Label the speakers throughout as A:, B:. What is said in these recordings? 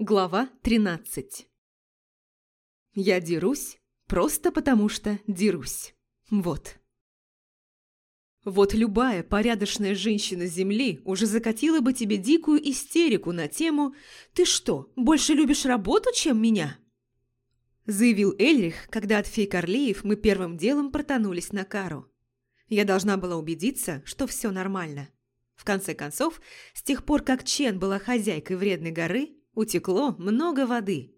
A: Глава 13 Я дерусь просто потому что дерусь. Вот. Вот любая порядочная женщина Земли уже закатила бы тебе дикую истерику на тему «Ты что, больше любишь работу, чем меня?» Заявил Эльрих, когда от фей Корлеев мы первым делом протонулись на кару. Я должна была убедиться, что все нормально. В конце концов, с тех пор, как Чен была хозяйкой вредной горы, Утекло много воды.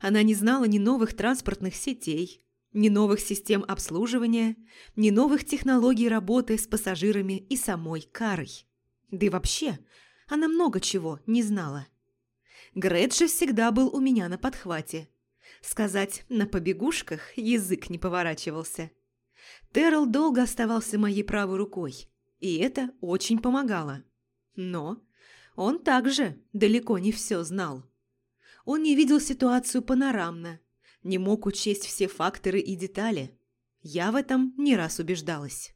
A: Она не знала ни новых транспортных сетей, ни новых систем обслуживания, ни новых технологий работы с пассажирами и самой карой. Да и вообще, она много чего не знала. Грет же всегда был у меня на подхвате. Сказать «на побегушках» язык не поворачивался. Террел долго оставался моей правой рукой, и это очень помогало. Но он также далеко не все знал. Он не видел ситуацию панорамно, не мог учесть все факторы и детали. Я в этом не раз убеждалась.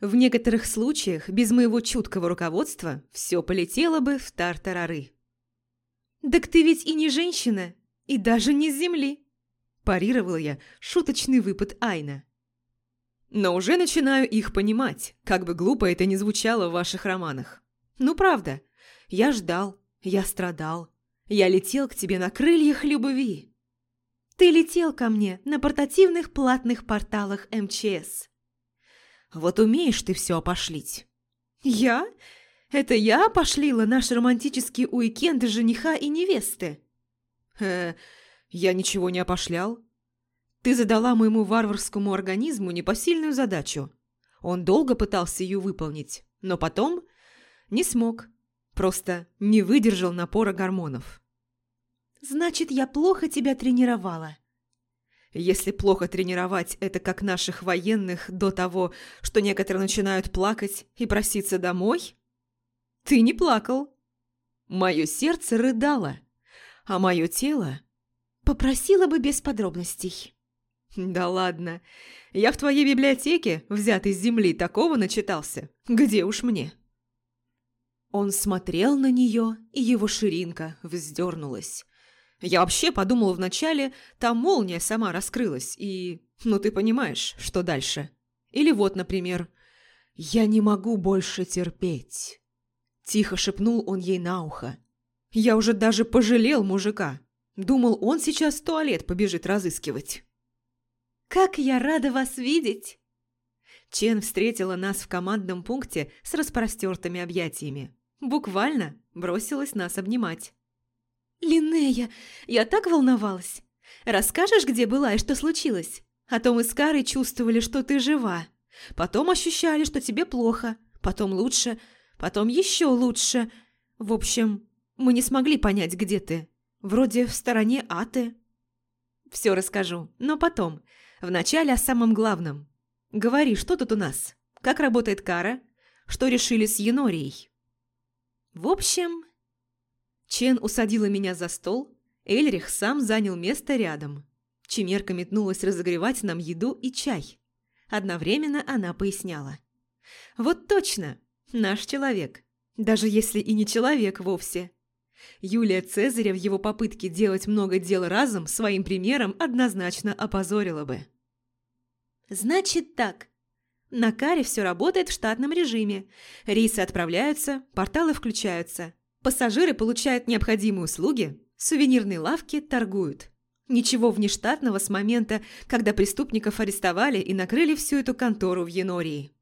A: В некоторых случаях без моего чуткого руководства все полетело бы в тартарары. «Так ты ведь и не женщина, и даже не с земли!» Парировала я шуточный выпад Айна. «Но уже начинаю их понимать, как бы глупо это ни звучало в ваших романах. Ну, правда, я ждал, я страдал. Я летел к тебе на крыльях любви. Ты летел ко мне на портативных платных порталах МЧС. Вот умеешь ты все опошлить. Я? Это я опошлила наш романтический уикенд жениха и невесты? Э, я ничего не опошлял. Ты задала моему варварскому организму непосильную задачу. Он долго пытался ее выполнить, но потом не смог. Просто не выдержал напора гормонов. «Значит, я плохо тебя тренировала». Если плохо тренировать это как наших военных до того, что некоторые начинают плакать и проситься домой, ты не плакал. Мое сердце рыдало, а мое тело попросило бы без подробностей. Да ладно, я в твоей библиотеке, взятой с земли, такого начитался. Где уж мне? Он смотрел на нее, и его ширинка вздернулась. Я вообще подумала вначале, там молния сама раскрылась, и... Ну, ты понимаешь, что дальше. Или вот, например, «Я не могу больше терпеть», – тихо шепнул он ей на ухо. Я уже даже пожалел мужика. Думал, он сейчас в туалет побежит разыскивать. «Как я рада вас видеть!» Чен встретила нас в командном пункте с распростертыми объятиями. Буквально бросилась нас обнимать. «Линнея, я так волновалась. Расскажешь, где была и что случилось? А то мы с Карой чувствовали, что ты жива. Потом ощущали, что тебе плохо. Потом лучше. Потом еще лучше. В общем, мы не смогли понять, где ты. Вроде в стороне Аты». «Все расскажу, но потом. Вначале о самом главном. Говори, что тут у нас? Как работает Кара? Что решили с Енорией?» В общем... Чен усадила меня за стол, Эльрих сам занял место рядом. Чемерка метнулась разогревать нам еду и чай. Одновременно она поясняла. «Вот точно, наш человек, даже если и не человек вовсе». Юлия Цезаря в его попытке делать много дел разом своим примером однозначно опозорила бы. «Значит так, на каре все работает в штатном режиме. Рейсы отправляются, порталы включаются. Пассажиры получают необходимые услуги, сувенирные лавки торгуют. Ничего внештатного с момента, когда преступников арестовали и накрыли всю эту контору в Енории.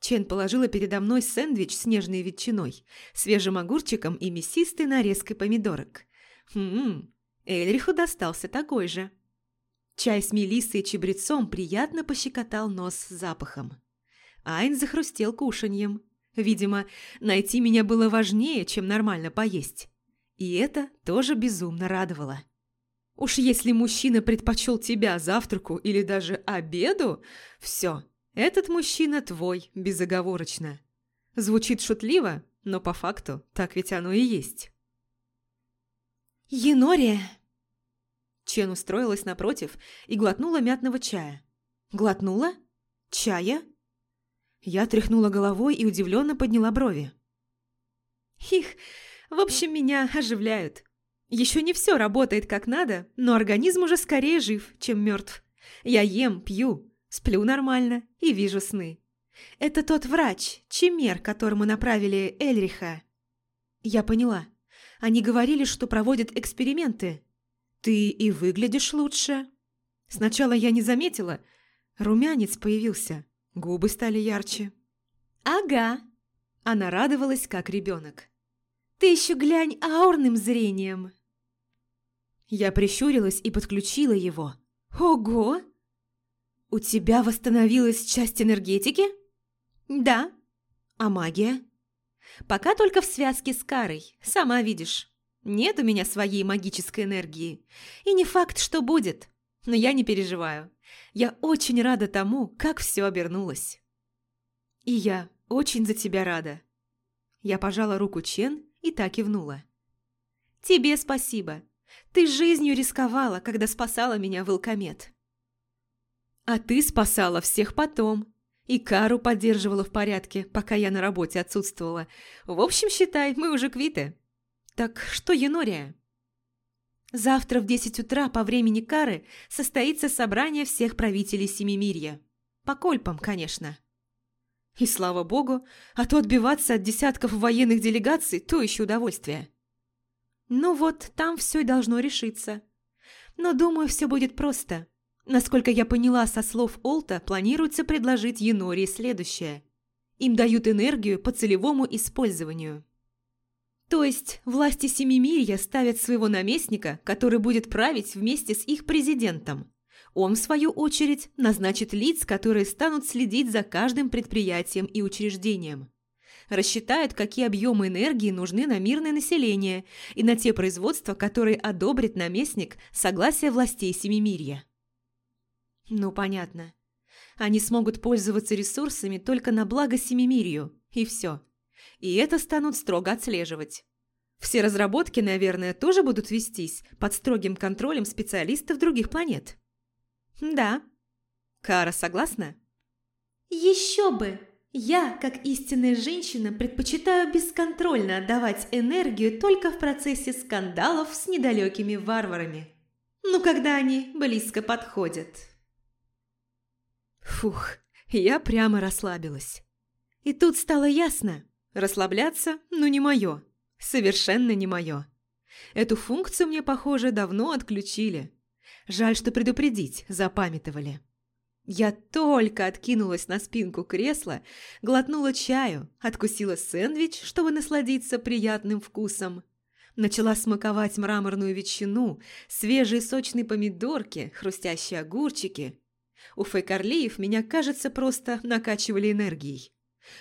A: Чен положила передо мной сэндвич с нежной ветчиной, свежим огурчиком и мясистой нарезкой помидорок. Хм, Эльриху достался такой же. Чай с мелиссой и чабрецом приятно пощекотал нос запахом. Айн захрустел кушаньем. Видимо, найти меня было важнее, чем нормально поесть. И это тоже безумно радовало. Уж если мужчина предпочел тебя завтраку или даже обеду, все, этот мужчина твой, безоговорочно. Звучит шутливо, но по факту так ведь оно и есть. «Енория!» Чен устроилась напротив и глотнула мятного чая. «Глотнула? Чая?» Я тряхнула головой и удивленно подняла брови. «Их, В общем, меня оживляют. Еще не все работает как надо, но организм уже скорее жив, чем мертв. Я ем, пью, сплю нормально и вижу сны. Это тот врач, Чемер, которому направили Эльриха. Я поняла. Они говорили, что проводят эксперименты. Ты и выглядишь лучше. Сначала я не заметила. Румянец появился, губы стали ярче. Ага. Она радовалась, как ребенок. Ты еще глянь аурным зрением. Я прищурилась и подключила его. Ого! У тебя восстановилась часть энергетики? Да. А магия? Пока только в связке с Карой, сама видишь. Нет у меня своей магической энергии. И не факт, что будет. Но я не переживаю. Я очень рада тому, как все обернулось. И я очень за тебя рада. Я пожала руку Чен и так кивнула. Тебе спасибо. Ты жизнью рисковала, когда спасала меня, Волкомет. А ты спасала всех потом. И Кару поддерживала в порядке, пока я на работе отсутствовала. В общем, считай, мы уже квиты. Так что, Енория? Завтра в десять утра по времени Кары состоится собрание всех правителей Семимирья. По кольпам, конечно. И слава богу, а то отбиваться от десятков военных делегаций – то еще удовольствие. Ну вот, там все и должно решиться. Но думаю, все будет просто. Насколько я поняла со слов Олта, планируется предложить Енории следующее. Им дают энергию по целевому использованию. То есть власти Семимирья ставят своего наместника, который будет править вместе с их президентом. Он, в свою очередь, назначит лиц, которые станут следить за каждым предприятием и учреждением. Рассчитают, какие объемы энергии нужны на мирное население и на те производства, которые одобрит наместник согласия властей Семимирья. Ну, понятно. Они смогут пользоваться ресурсами только на благо Семимирью, и все. И это станут строго отслеживать. Все разработки, наверное, тоже будут вестись под строгим контролем специалистов других планет. Да. Кара согласна? Еще бы! Я, как истинная женщина, предпочитаю бесконтрольно отдавать энергию только в процессе скандалов с недалекими варварами. Ну, когда они близко подходят. Фух, я прямо расслабилась. И тут стало ясно, расслабляться, ну, не мое. Совершенно не мое. Эту функцию мне, похоже, давно отключили. Жаль, что предупредить запамятовали. Я только откинулась на спинку кресла, глотнула чаю, откусила сэндвич, чтобы насладиться приятным вкусом. Начала смаковать мраморную ветчину, свежие сочные помидорки, хрустящие огурчики. У фейкарлиев меня, кажется, просто накачивали энергией.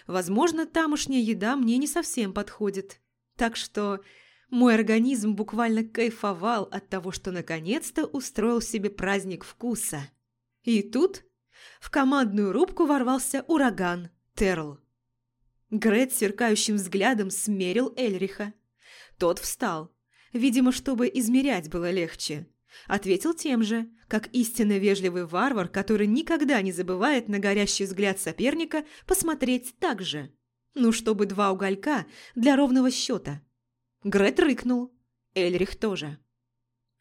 A: Возможно, тамошняя еда мне не совсем подходит. Так что мой организм буквально кайфовал от того, что наконец-то устроил себе праздник вкуса. И тут в командную рубку ворвался ураган Терл. Грет сверкающим взглядом смерил Эльриха. Тот встал, видимо, чтобы измерять было легче. Ответил тем же, как истинно вежливый варвар, который никогда не забывает на горящий взгляд соперника посмотреть так же. Ну, чтобы два уголька для ровного счета – Грет рыкнул. Эльрих тоже.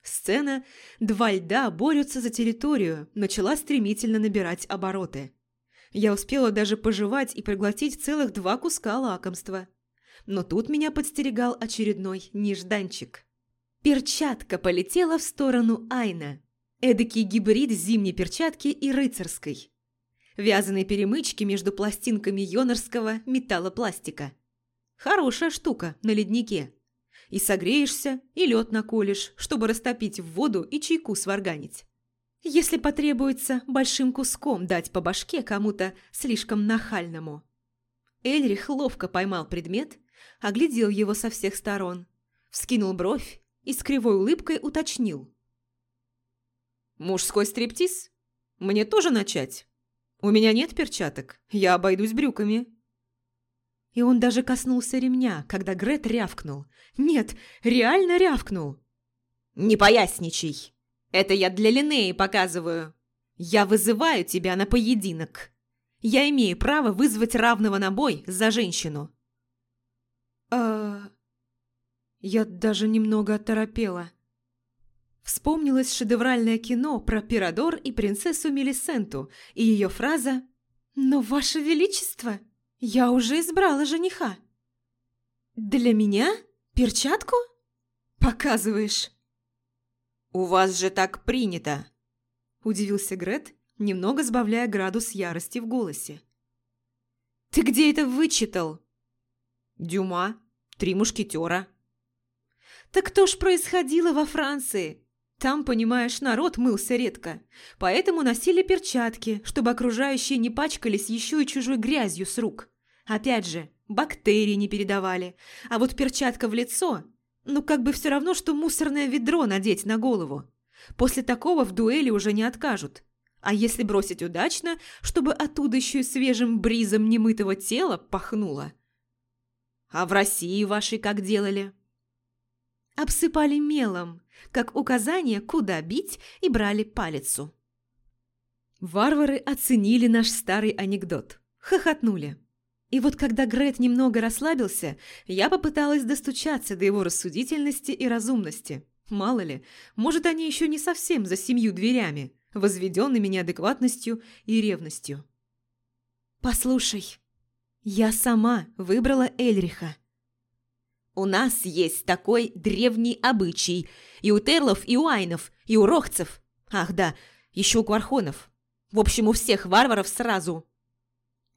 A: Сцена «Два льда борются за территорию» начала стремительно набирать обороты. Я успела даже пожевать и проглотить целых два куска лакомства. Но тут меня подстерегал очередной нежданчик. Перчатка полетела в сторону Айна. Эдакий гибрид зимней перчатки и рыцарской. Вязаные перемычки между пластинками йонорского металлопластика. Хорошая штука на леднике. И согреешься, и лед наколешь, чтобы растопить в воду и чайку сварганить. Если потребуется большим куском дать по башке кому-то слишком нахальному. Эльрих ловко поймал предмет, оглядел его со всех сторон, вскинул бровь и с кривой улыбкой уточнил. «Мужской стриптиз? Мне тоже начать? У меня нет перчаток, я обойдусь брюками». И он даже коснулся ремня, когда Грет рявкнул. Нет, реально рявкнул. «Не поясничай. Это я для Линеи показываю. Я вызываю тебя на поединок. Я имею право вызвать равного на бой за женщину». «А...» Я даже немного оторопела. Вспомнилось шедевральное кино про Пирадор и принцессу Мелисенту и ее фраза «Но, Ваше Величество, я уже избрала жениха». «Для меня? Перчатку?» «Показываешь».
B: «У вас же так принято!»
A: Удивился Грет, немного сбавляя градус ярости в голосе. «Ты где это вычитал?»
B: «Дюма. Три мушкетера».
A: «Так кто ж происходило во Франции? Там, понимаешь, народ мылся редко, поэтому носили перчатки, чтобы окружающие не пачкались еще и чужой грязью с рук. Опять же, бактерии не передавали, а вот перчатка в лицо, ну как бы все равно, что мусорное ведро надеть на голову. После такого в дуэли уже не откажут. А если бросить удачно, чтобы оттуда еще и свежим бризом немытого тела пахнуло? А в России ваши как делали? Обсыпали мелом, как указание, куда бить, и брали палицу. Варвары оценили наш старый анекдот. Хохотнули. И вот когда Грет немного расслабился, я попыталась достучаться до его рассудительности и разумности. Мало ли, может, они еще не совсем за семью дверями, возведенными неадекватностью и ревностью. «Послушай, я сама выбрала Эльриха. У нас есть такой древний обычай. И у Терлов, и у Айнов, и у Рохцев. Ах да, еще у Квархонов. В общем, у всех варваров сразу.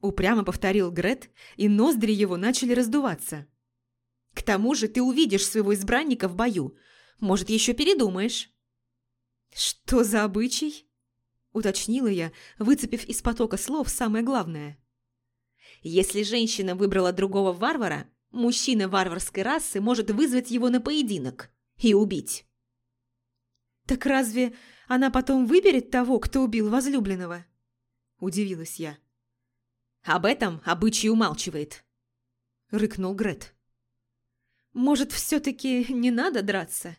A: Упрямо повторил Грет, и ноздри его начали раздуваться. К тому же ты увидишь своего избранника в бою. Может, еще передумаешь. Что за обычай? Уточнила я, выцепив из потока слов самое главное. Если женщина выбрала другого варвара, мужчина варварской расы может вызвать его на поединок и убить. «Так разве она потом выберет того, кто убил возлюбленного?» – удивилась я. «Об этом обычай умалчивает», – рыкнул Грет. «Может, все-таки не надо драться?»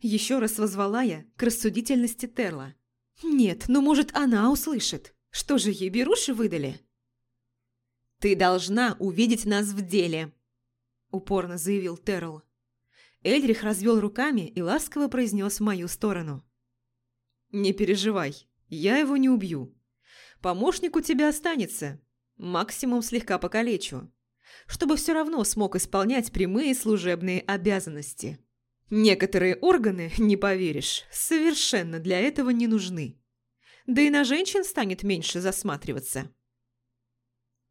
A: Еще раз возвала я к рассудительности Терла. «Нет, ну, может, она услышит. Что же ей беруши выдали?» «Ты должна увидеть нас в деле», – упорно заявил Терл. Эльрих развел руками и ласково произнес в мою сторону. «Не переживай, я его не убью. Помощник у тебя останется, максимум слегка покалечу, чтобы все равно смог исполнять прямые служебные обязанности. Некоторые органы, не поверишь, совершенно для этого не нужны. Да и на женщин станет меньше засматриваться».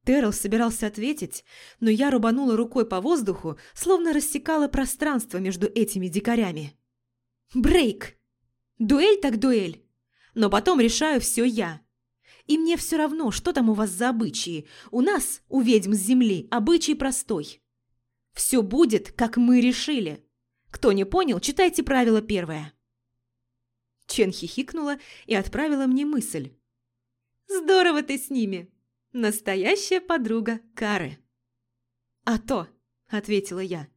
A: Террел собирался ответить, но я рубанула рукой по воздуху, словно рассекала пространство между этими дикарями. «Брейк! Дуэль так дуэль! Но потом решаю все я. И мне все равно, что там у вас за обычаи. У нас, у ведьм с земли, обычай простой. Все будет, как мы решили. Кто не понял, читайте правило первое». Чен хихикнула и отправила мне мысль. «Здорово ты с ними!» Настоящая подруга Кары. «А то», — ответила я.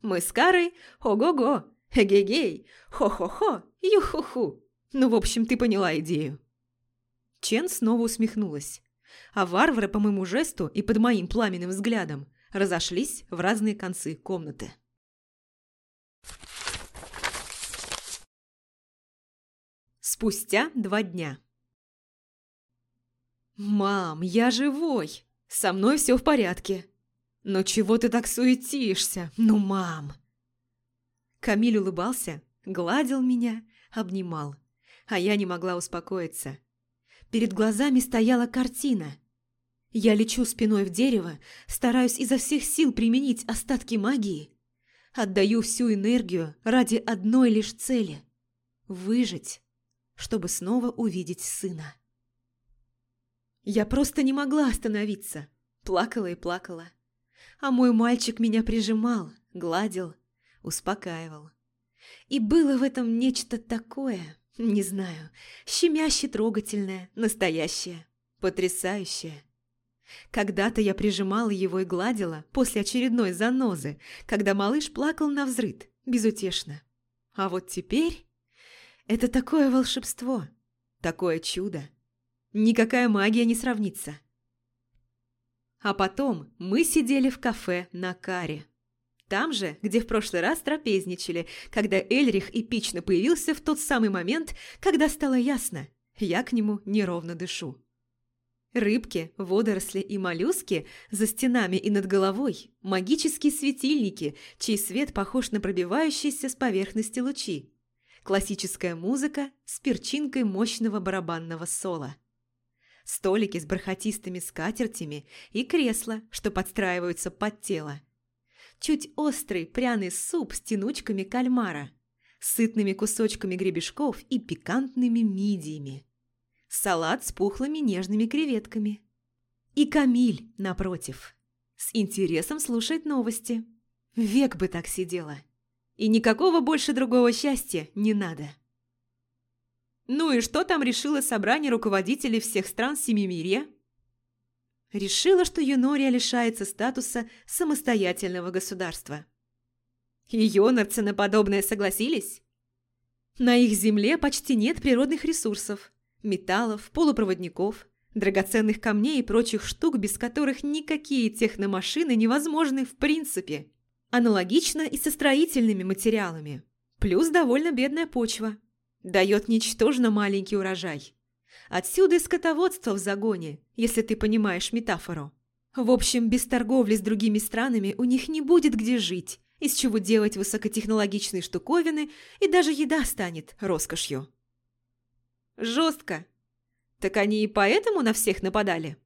A: «Мы с Карой ого-го, эгегей, хо-хо-хо, ю-ху-ху. Ну, в общем, ты поняла идею». Чен снова усмехнулась, а варвары по моему жесту и под моим пламенным взглядом разошлись в разные концы комнаты. Спустя два дня. «Мам, я живой! Со мной все в порядке!» «Но чего ты так суетишься? Ну, мам!» Камиль улыбался, гладил меня, обнимал, а я не могла успокоиться. Перед глазами стояла картина. Я лечу спиной в дерево, стараюсь изо всех сил применить остатки магии. Отдаю всю энергию ради одной лишь цели – выжить, чтобы снова увидеть сына. Я просто не могла остановиться. Плакала и плакала. А мой мальчик меня прижимал, гладил, успокаивал. И было в этом нечто такое, не знаю, щемяще трогательное, настоящее, потрясающее. Когда-то я прижимала его и гладила после очередной занозы, когда малыш плакал на взрыд, безутешно. А вот теперь это такое волшебство, такое чудо. Никакая магия не сравнится. А потом мы сидели в кафе на каре. Там же, где в прошлый раз трапезничали, когда Эльрих эпично появился в тот самый момент, когда стало ясно, я к нему неровно дышу. Рыбки, водоросли и моллюски за стенами и над головой – магические светильники, чей свет похож на пробивающиеся с поверхности лучи. Классическая музыка с перчинкой мощного барабанного соло. Столики с бархатистыми скатертями и кресла, что подстраиваются под тело чуть острый пряный суп с тянучками кальмара, сытными кусочками гребешков и пикантными мидиями, салат с пухлыми нежными креветками. И Камиль, напротив, с интересом слушает новости. Век бы так сидела. И никакого больше другого счастья не надо. Ну и что там решило собрание руководителей всех стран Семимирья? решила, что Юнория лишается статуса самостоятельного государства. И йонарцы на подобное согласились? На их земле почти нет природных ресурсов, металлов, полупроводников, драгоценных камней и прочих штук, без которых никакие техномашины невозможны в принципе. Аналогично и со строительными материалами. Плюс довольно бедная почва. Дает ничтожно маленький урожай. Отсюда и скотоводство в загоне, если ты понимаешь метафору. В общем, без торговли с другими странами у них не будет где жить, из чего делать высокотехнологичные штуковины, и даже еда станет роскошью. Жестко. Так они и поэтому на всех нападали?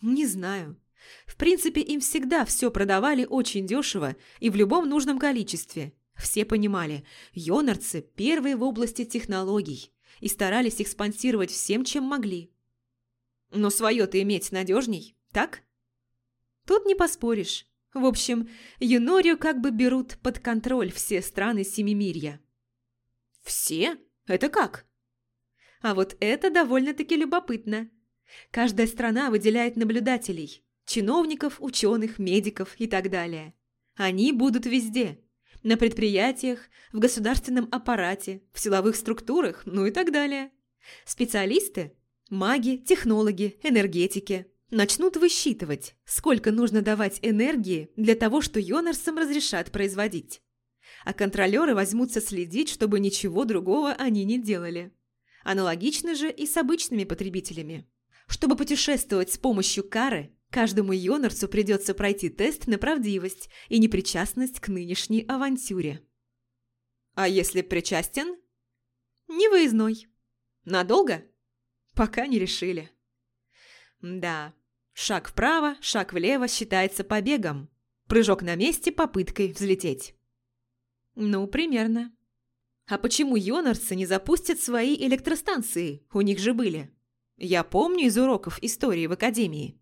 A: Не знаю. В принципе, им всегда все продавали очень дешево и в любом нужном количестве. Все понимали, йонарцы первые в области технологий и старались их спонсировать всем, чем могли. Но свое-то иметь надежней, так? Тут не поспоришь. В общем, Юнорию как бы берут под контроль все страны Семимирья. Все? Это как? А вот это довольно-таки любопытно. Каждая страна выделяет наблюдателей, чиновников, ученых, медиков и так далее. Они будут везде на предприятиях, в государственном аппарате, в силовых структурах, ну и так далее. Специалисты – маги, технологи, энергетики – начнут высчитывать, сколько нужно давать энергии для того, что Йонарсам разрешат производить. А контролеры возьмутся следить, чтобы ничего другого они не делали. Аналогично же и с обычными потребителями. Чтобы путешествовать с помощью кары, Каждому йонарцу придется пройти тест на правдивость и непричастность к нынешней авантюре. А если причастен? Не выездной. Надолго? Пока не решили. Да, шаг вправо, шаг влево считается побегом. Прыжок на месте попыткой взлететь. Ну, примерно. А почему йонарцы не запустят свои электростанции? У них же были. Я помню из уроков истории в академии.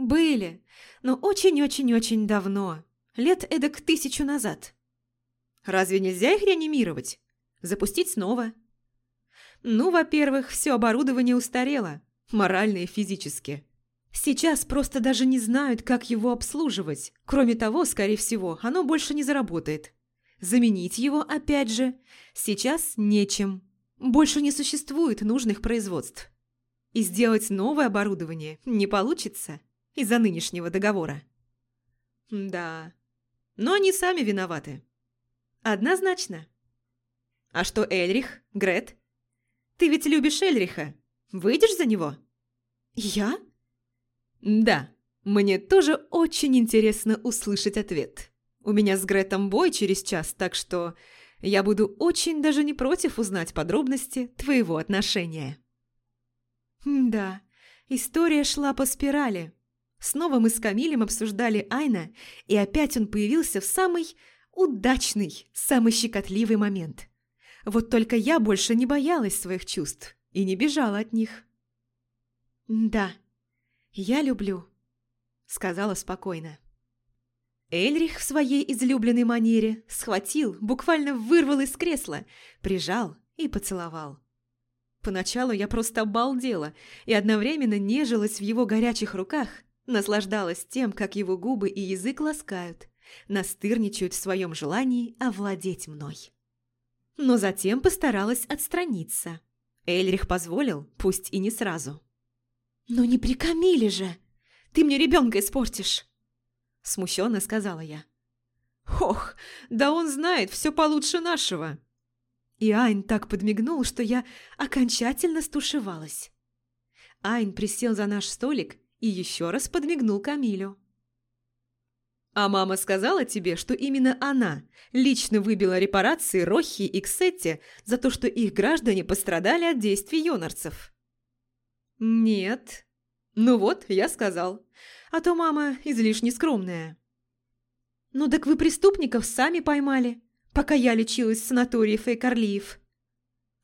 A: Были, но очень-очень-очень давно. Лет эдак тысячу назад. Разве нельзя их реанимировать? Запустить снова? Ну, во-первых, все оборудование устарело, морально и физически. Сейчас просто даже не знают, как его обслуживать. Кроме того, скорее всего, оно больше не заработает. Заменить его, опять же, сейчас нечем. Больше не существует нужных производств. И сделать новое оборудование не получится из-за нынешнего договора. Да, но они сами виноваты. Однозначно. А что Эльрих, Грет? Ты ведь любишь Эльриха. Выйдешь за него? Я? Да, мне тоже очень интересно услышать ответ. У меня с Гретом бой через час, так что я буду очень даже не против узнать подробности твоего отношения. Да, история шла по спирали. Снова мы с Камилем обсуждали Айна, и опять он появился в самый удачный, самый щекотливый момент. Вот только я больше не боялась своих чувств и не бежала от них. «Да, я люблю», — сказала спокойно. Эльрих в своей излюбленной манере схватил, буквально вырвал из кресла, прижал и поцеловал. Поначалу я просто обалдела и одновременно нежилась в его горячих руках — Наслаждалась тем, как его губы и язык ласкают, настырничают в своем желании овладеть мной. Но затем постаралась отстраниться. Эльрих позволил, пусть и не сразу. «Но не при же! Ты мне ребенка испортишь!» Смущенно сказала я. Ох, да он знает все получше нашего. И Айн так подмигнул, что я окончательно стушевалась. Айн присел за наш столик и еще раз подмигнул Камилю. «А мама сказала тебе, что именно она лично выбила репарации Рохи и Ксетте за то, что их граждане пострадали от действий йонарцев?» «Нет». «Ну вот, я сказал. А то мама излишне скромная». «Ну так вы преступников сами поймали, пока я лечилась в санатории Фейкарлиев».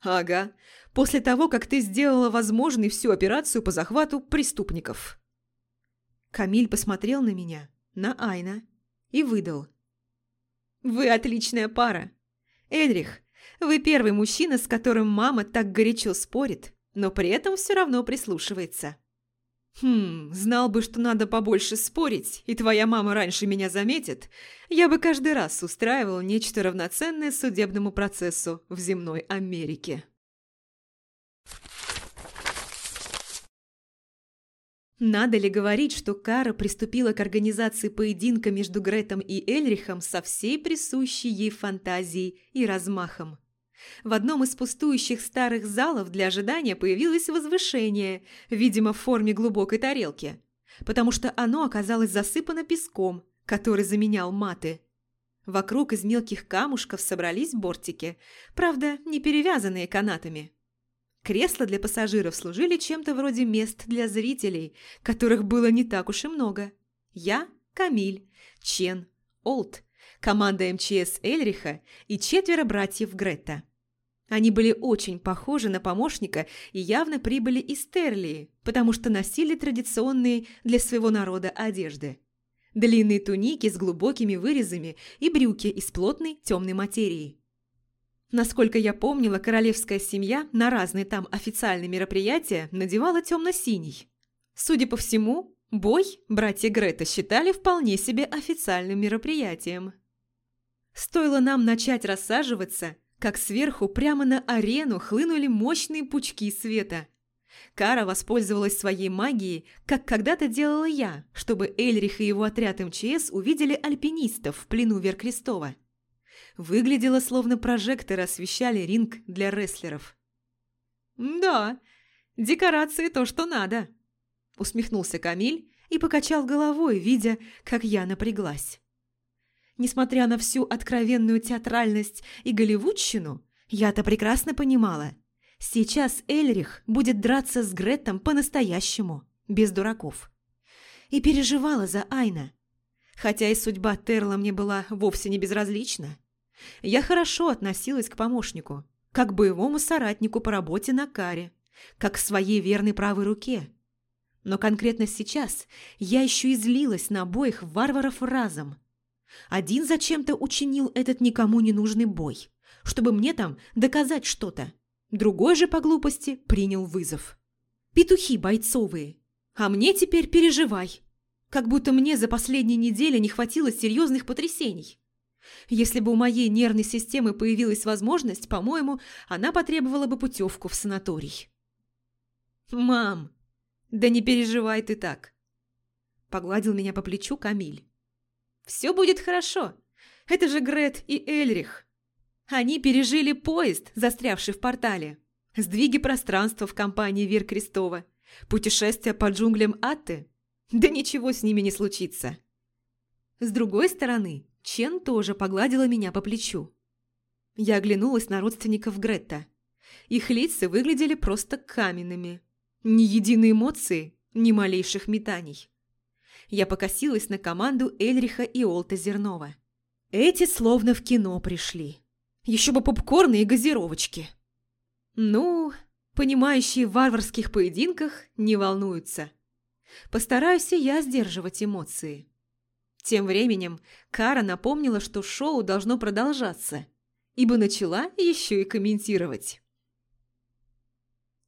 A: «Ага, после того, как ты сделала возможной всю операцию по захвату преступников». Камиль посмотрел на меня, на Айна, и выдал. «Вы отличная пара. Эльрих, вы первый мужчина, с которым мама так горячо спорит, но при этом все равно прислушивается». «Хм, знал бы, что надо побольше спорить, и твоя мама раньше меня заметит, я бы каждый раз устраивал нечто равноценное судебному процессу в земной Америке». Надо ли говорить, что Кара приступила к организации поединка между Гретом и Эльрихом со всей присущей ей фантазией и размахом? В одном из пустующих старых залов для ожидания появилось возвышение, видимо, в форме глубокой тарелки, потому что оно оказалось засыпано песком, который заменял маты. Вокруг из мелких камушков собрались бортики, правда, не перевязанные канатами. Кресла для пассажиров служили чем-то вроде мест для зрителей, которых было не так уж и много. Я, Камиль, Чен, Олд, команда МЧС Эльриха и четверо братьев Грета. Они были очень похожи на помощника и явно прибыли из Терлии, потому что носили традиционные для своего народа одежды. Длинные туники с глубокими вырезами и брюки из плотной темной материи. Насколько я помнила, королевская семья на разные там официальные мероприятия надевала темно-синий. Судя по всему, бой братья Грета считали вполне себе официальным мероприятием. Стоило нам начать рассаживаться, как сверху прямо на арену хлынули мощные пучки света. Кара воспользовалась своей магией, как когда-то делала я, чтобы Эльрих и его отряд МЧС увидели альпинистов в плену Веркрестова. Выглядело, словно прожекторы освещали ринг для рестлеров. «Да, декорации то, что надо», – усмехнулся Камиль и покачал головой, видя, как я напряглась. Несмотря на всю откровенную театральность и голливудщину, я-то прекрасно понимала. Сейчас Эльрих будет драться с Греттом по-настоящему, без дураков. И переживала за Айна. Хотя и судьба Терла мне была вовсе не безразлична. Я хорошо относилась к помощнику, как боевому соратнику по работе на каре, как к своей верной правой руке. Но конкретно сейчас я еще и злилась на обоих варваров разом. Один зачем-то учинил этот никому не нужный бой, чтобы мне там доказать что-то. Другой же по глупости принял вызов. Петухи бойцовые. А мне теперь переживай. Как будто мне за последние недели не хватило серьезных потрясений. Если бы у моей нервной системы появилась возможность, по-моему, она потребовала бы путевку в санаторий. «Мам, да не переживай ты так!» Погладил меня по плечу Камиль. «Все будет хорошо. Это же Грет и Эльрих. Они пережили поезд, застрявший в портале, сдвиги пространства в компании Вер Крестова, путешествия по джунглям Атты. Да ничего с ними не случится. С другой стороны, Чен тоже погладила меня по плечу. Я оглянулась на родственников Гретта. Их лица выглядели просто каменными. Ни единой эмоции, ни малейших метаний. Я покосилась на команду Эльриха и Олта Зернова. Эти словно в кино пришли. Еще бы попкорны и газировочки. Ну, понимающие в варварских поединках не волнуются. Постараюсь я сдерживать эмоции. Тем временем Кара напомнила, что шоу должно продолжаться, ибо начала еще и комментировать.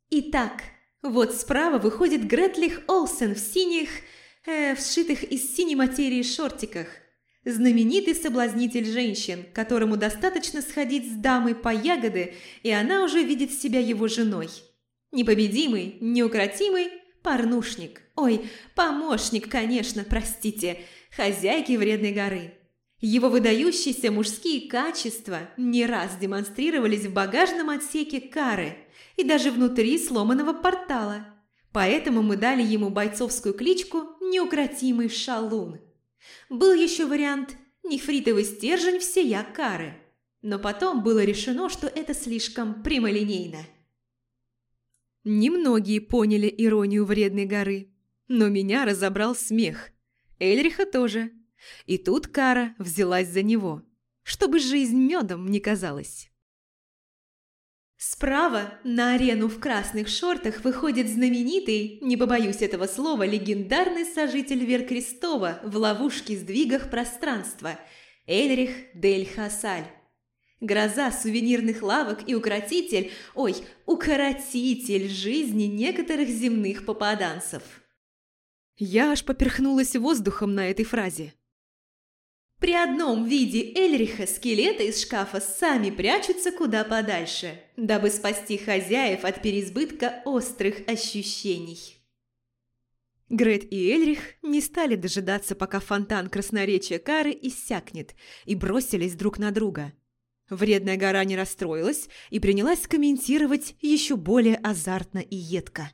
A: Итак, вот справа выходит Гретлих Олсен в синих, э, вшитых из синей материи шортиках. Знаменитый соблазнитель женщин, которому достаточно сходить с дамой по ягоды, и она уже видит себя его женой. Непобедимый, неукротимый порнушник. Ой, помощник, конечно, простите – хозяйки Вредной горы. Его выдающиеся мужские качества не раз демонстрировались в багажном отсеке Кары и даже внутри сломанного портала. Поэтому мы дали ему бойцовскую кличку «Неукротимый шалун». Был еще вариант «Нефритовый стержень всея Кары», но потом было решено, что это слишком прямолинейно. Немногие поняли иронию вредной горы, но меня разобрал смех. Эльриха тоже. И тут Кара взялась за него, чтобы жизнь медом не казалась. Справа на арену в красных шортах выходит знаменитый, не побоюсь этого слова, легендарный сожитель Веркрестова в ловушке-сдвигах пространства Эльрих Дель Хасаль. Гроза сувенирных лавок и укротитель, ой, укоротитель жизни некоторых земных попаданцев. Я аж поперхнулась воздухом на этой фразе. При одном виде Эльриха скелеты из шкафа сами прячутся куда подальше, дабы спасти хозяев от переизбытка острых ощущений. Грет и Эльрих не стали дожидаться, пока фонтан красноречия Кары иссякнет, и бросились друг на друга. Вредная гора не расстроилась и принялась комментировать еще более азартно и едко.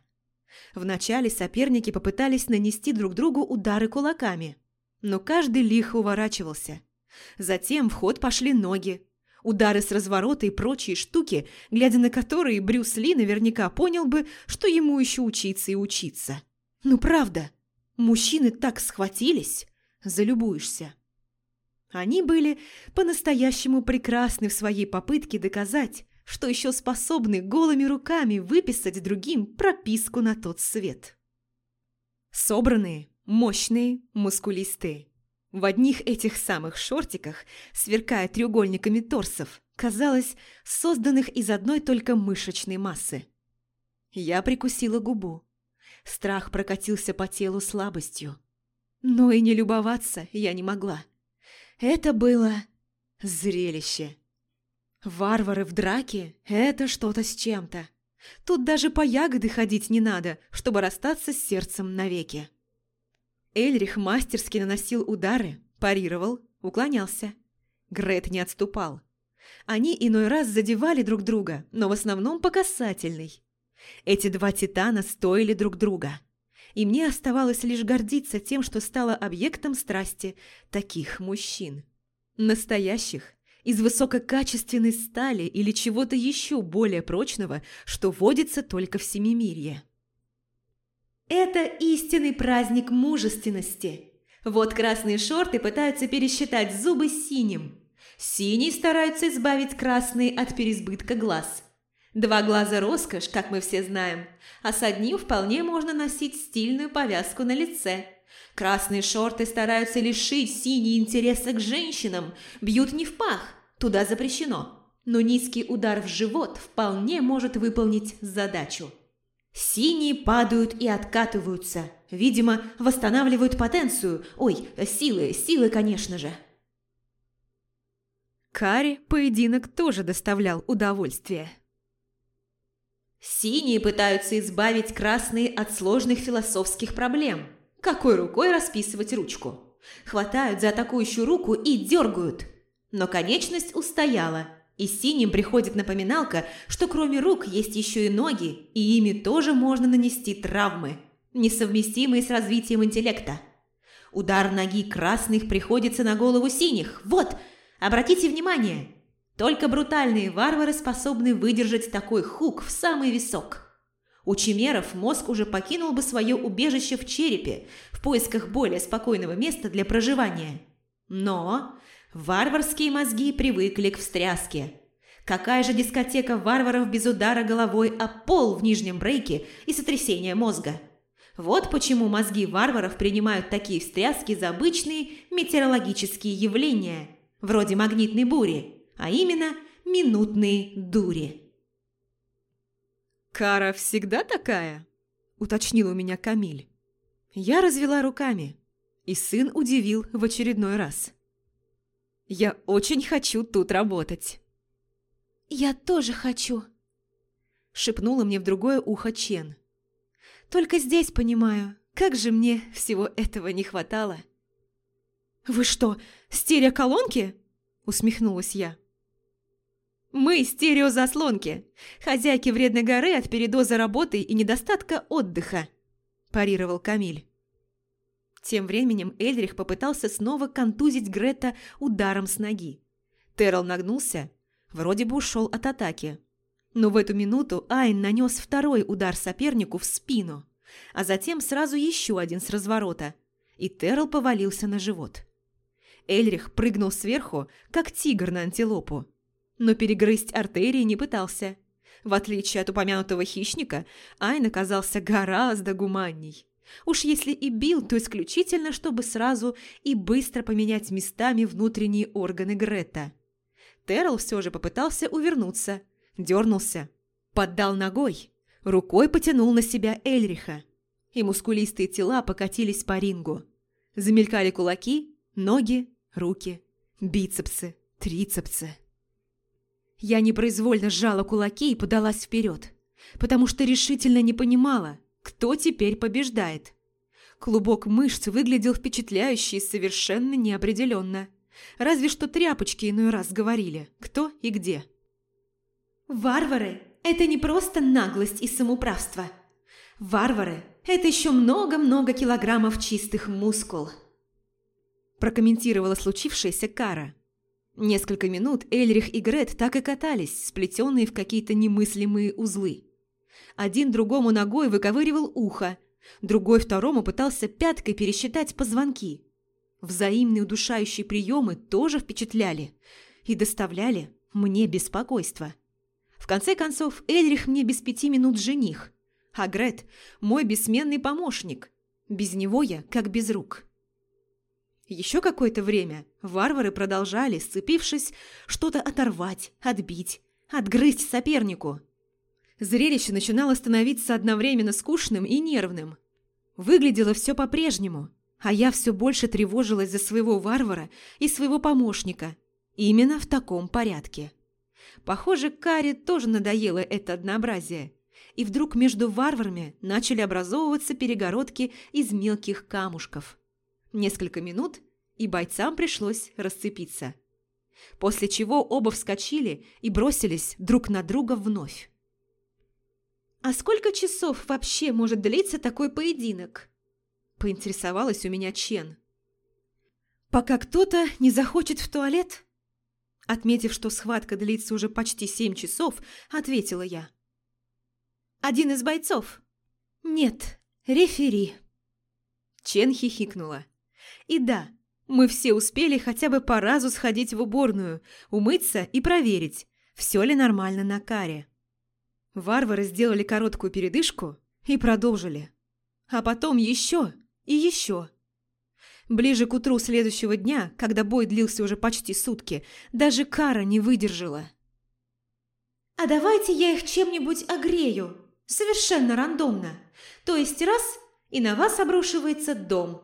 A: Вначале соперники попытались нанести друг другу удары кулаками – но каждый лихо уворачивался. Затем в ход пошли ноги. Удары с разворота и прочие штуки, глядя на которые Брюс Ли наверняка понял бы, что ему еще учиться и учиться. Ну правда, мужчины так схватились, залюбуешься. Они были по-настоящему прекрасны в своей попытке доказать, что еще способны голыми руками выписать другим прописку на тот свет. Собранные, Мощные, мускулистые. В одних этих самых шортиках, сверкая треугольниками торсов, казалось, созданных из одной только мышечной массы. Я прикусила губу. Страх прокатился по телу слабостью. Но и не любоваться я не могла. Это было зрелище. Варвары в драке – это что-то с чем-то. Тут даже по ягоды ходить не надо, чтобы расстаться с сердцем навеки. Эльрих мастерски наносил удары, парировал, уклонялся. Грет не отступал. Они иной раз задевали друг друга, но в основном по касательной. Эти два титана стоили друг друга. И мне оставалось лишь гордиться тем, что стала объектом страсти таких мужчин. Настоящих, из высококачественной стали или чего-то еще более прочного, что водится только в Семимирье. Это истинный праздник мужественности. Вот красные шорты пытаются пересчитать зубы синим. Синий стараются избавить красные от переизбытка глаз. Два глаза роскошь, как мы все знаем, а с одним вполне можно носить стильную повязку на лице. Красные шорты стараются лишить синий интереса к женщинам, бьют не в пах, туда запрещено. Но низкий удар в живот вполне может выполнить задачу. Синие падают и откатываются. Видимо, восстанавливают потенцию. Ой, силы, силы, конечно же. Каре поединок тоже доставлял удовольствие. Синие пытаются избавить красные от сложных философских проблем. Какой рукой расписывать ручку? Хватают за атакующую руку и дергают. Но конечность устояла – и синим приходит напоминалка, что кроме рук есть еще и ноги, и ими тоже можно нанести травмы, несовместимые с развитием интеллекта. Удар ноги красных приходится на голову синих. Вот, обратите внимание, только брутальные варвары способны выдержать такой хук в самый висок. У чимеров мозг уже покинул бы свое убежище в черепе в поисках более спокойного места для проживания. Но Варварские мозги привыкли к встряске. Какая же дискотека варваров без удара головой о пол в нижнем брейке и сотрясения мозга? Вот почему мозги варваров принимают такие встряски за обычные метеорологические явления, вроде магнитной бури, а именно минутные дури. «Кара всегда такая?» – уточнил у меня Камиль. Я развела руками, и сын удивил в очередной раз. Я очень хочу тут работать». «Я тоже хочу», – шепнула мне в другое ухо Чен. «Только здесь понимаю, как же мне всего этого не хватало». «Вы что, «Стереоколонки?» – усмехнулась я. «Мы – стереозаслонки, хозяйки вредной горы от передоза работы и недостатка отдыха», – парировал Камиль. Тем временем Эльрих попытался снова контузить Грета ударом с ноги. Террел нагнулся, вроде бы ушел от атаки. Но в эту минуту Айн нанес второй удар сопернику в спину, а затем сразу еще один с разворота, и Террел повалился на живот. Эльрих прыгнул сверху, как тигр на антилопу, но перегрызть артерии не пытался. В отличие от упомянутого хищника, Айн оказался гораздо гуманней. Уж если и бил, то исключительно, чтобы сразу и быстро поменять местами внутренние органы Грета. Террел все же попытался увернуться, дернулся, поддал ногой, рукой потянул на себя Эльриха, и мускулистые тела покатились по рингу. Замелькали кулаки, ноги, руки, бицепсы, трицепсы. Я непроизвольно сжала кулаки и подалась вперед, потому что решительно не понимала, кто теперь побеждает? Клубок мышц выглядел впечатляюще и совершенно неопределенно. Разве что тряпочки иной раз говорили, кто и где.
C: «Варвары – это не просто наглость и самоуправство. Варвары – это еще много-много килограммов чистых мускул», –
A: прокомментировала случившееся Кара. Несколько минут Эльрих и Грет так и катались, сплетенные в какие-то немыслимые узлы. Один другому ногой выковыривал ухо, другой второму пытался пяткой пересчитать позвонки. Взаимные удушающие приемы тоже впечатляли и доставляли мне беспокойство. В конце концов, Эльрих мне без пяти минут жених, а Грет – мой бессменный помощник. Без него я как без рук. Еще какое-то время варвары продолжали, сцепившись, что-то оторвать, отбить, отгрызть сопернику – Зрелище начинало становиться одновременно скучным и нервным. Выглядело все по-прежнему, а я все больше тревожилась за своего варвара и своего помощника. Именно в таком порядке. Похоже, Каре тоже надоело это однообразие. И вдруг между варварами начали образовываться перегородки из мелких камушков. Несколько минут, и бойцам пришлось расцепиться. После чего оба вскочили и бросились друг на друга вновь.
C: «А сколько часов вообще может длиться такой поединок?»
A: Поинтересовалась у меня Чен. «Пока кто-то не захочет в туалет?» Отметив, что схватка длится уже почти семь часов, ответила я.
C: «Один из бойцов?»
A: «Нет, рефери». Чен хихикнула. «И да, мы все успели хотя бы по разу сходить в уборную, умыться и проверить, все ли нормально на каре». Варвары сделали короткую передышку и продолжили. А потом еще и еще. Ближе к утру следующего дня, когда бой длился уже почти сутки, даже Кара не выдержала.
C: «А давайте я их чем-нибудь огрею, совершенно рандомно. То есть раз, и на вас обрушивается дом.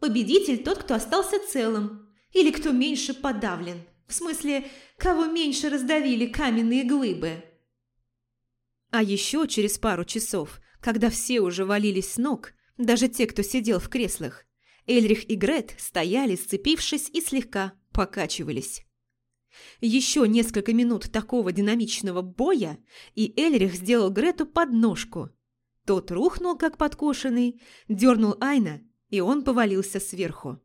C: Победитель тот, кто остался целым, или кто меньше подавлен. В смысле, кого меньше раздавили каменные глыбы».
A: А еще через пару часов, когда все уже валились с ног, даже те, кто сидел в креслах, Эльрих и Грет стояли, сцепившись и слегка покачивались. Еще несколько минут такого динамичного боя, и Эльрих сделал Грету подножку. Тот рухнул, как подкошенный, дернул Айна, и он повалился сверху.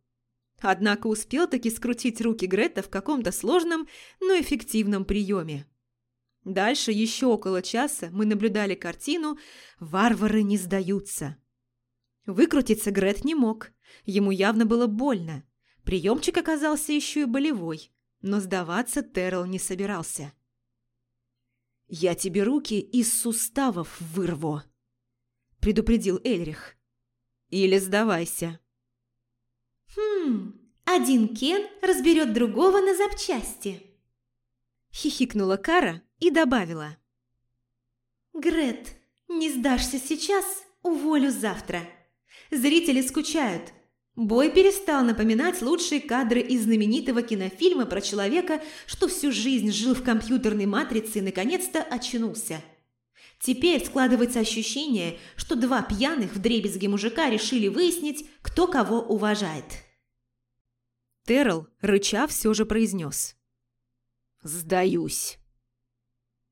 A: Однако успел таки скрутить руки Грета в каком-то сложном, но эффективном приеме. Дальше еще около часа мы наблюдали картину «Варвары не сдаются». Выкрутиться Грет не мог, ему явно было больно. Приемчик оказался еще и болевой, но сдаваться Террел не собирался. «Я тебе руки из суставов вырву», – предупредил Эльрих. «Или сдавайся».
C: «Хм, один Кен разберет другого на запчасти», –
A: хихикнула Кара и добавила.
C: «Грет, не сдашься сейчас, уволю завтра. Зрители скучают. Бой перестал напоминать лучшие кадры из знаменитого кинофильма про человека, что всю жизнь жил в компьютерной матрице и наконец-то очнулся. Теперь складывается ощущение, что два пьяных в дребезге мужика решили выяснить, кто кого уважает».
A: Террел, рыча, все же произнес. «Сдаюсь».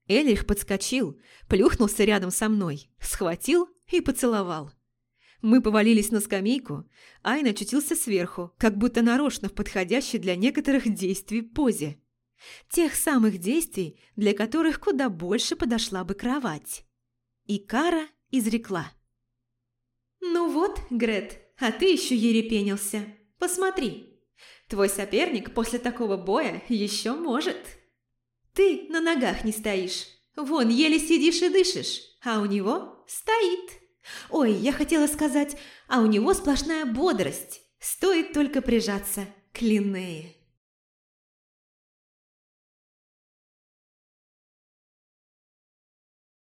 A: Эльрих подскочил, плюхнулся рядом со мной, схватил и поцеловал. Мы повалились на скамейку, Айн очутился сверху, как будто нарочно в подходящей для некоторых действий позе. Тех самых действий, для которых куда больше подошла бы кровать. И Кара изрекла.
C: «Ну вот, Грет, а ты еще ерепенился. Посмотри, твой соперник после такого боя еще может. Ты на ногах не стоишь, вон еле сидишь и дышишь, а у него стоит. Ой, я хотела сказать, а у него сплошная бодрость, стоит только прижаться к Линнее».